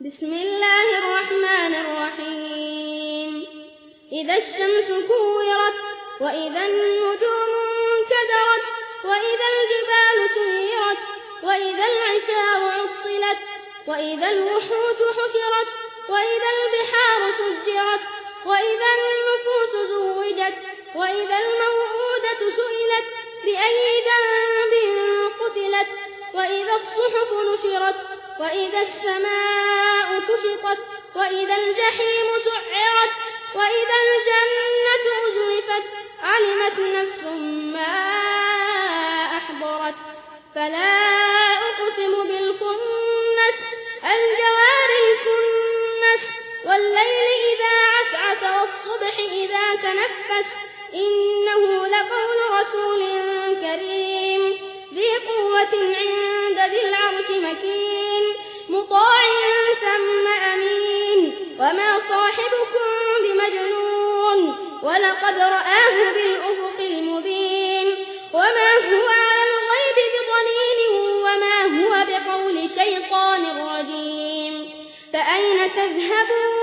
بسم الله الرحمن الرحيم. إذا الشمس كورت وإذا النجوم انكدرت وإذا الجبال سيرت وإذا العشار عطلت وإذا الوحوش حشرت وإذا البحار سجرت وإذا النفوس زوجت وإذا الموءودة سئلت بأي ذنب قتلت وإذا الصحف نشرت وإذا السماء كشطت وإذا الجحيم سعرت وإذا الجنة أزلفت علمت نفس ما أحضرت. فلا أقسم بالكنس الجوار الكنس والليل إذا عسعس والصبح إذا تنفس. إنه لقول رسول صاحبكم بمجنون ولقد رآه بالأفق المبين وما هو على الغيب بضنين وما هو بقول شيطان رجيم فأين تذهبون